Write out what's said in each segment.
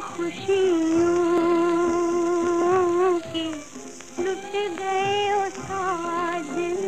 खुशियों के लुट गए ओ साजन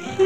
是